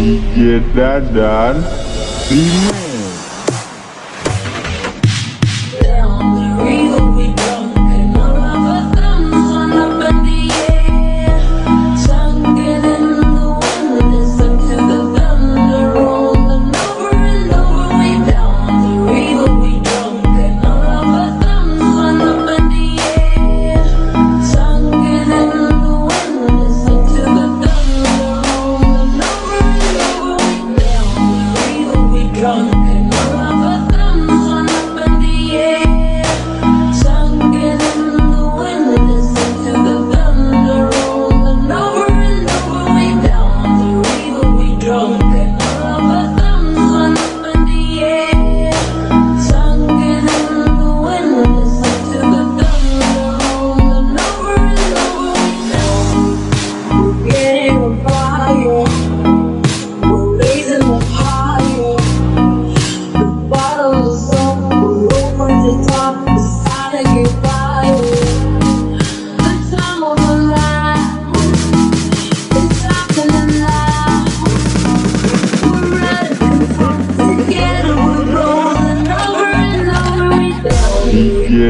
DJ Dadan Rima. drunk.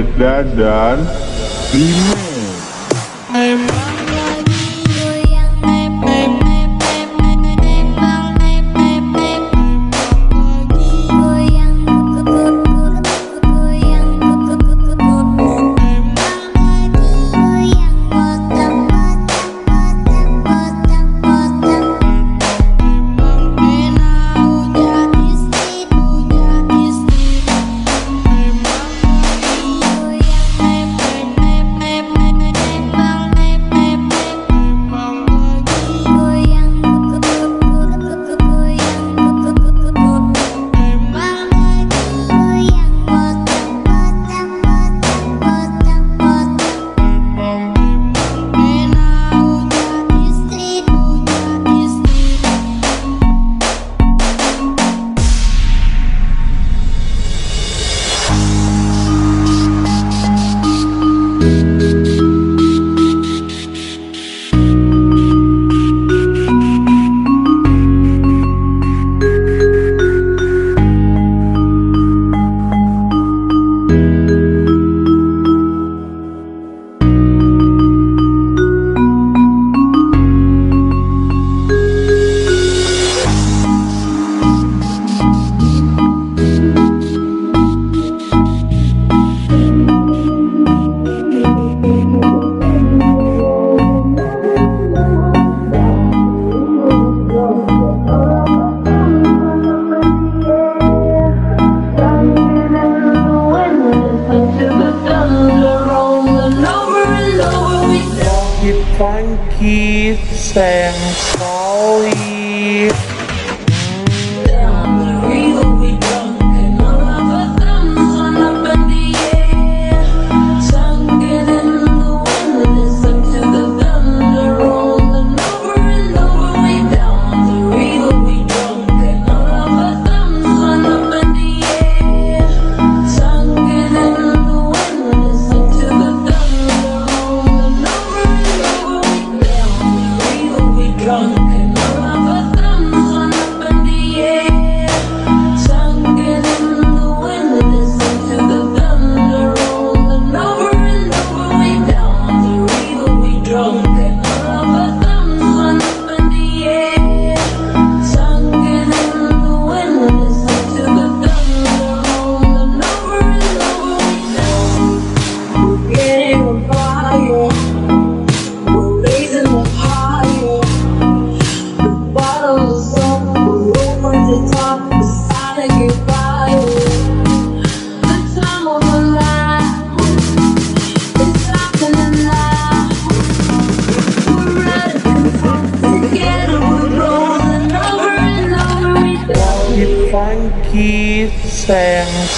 get that done. Funky, Sam, Sally. And.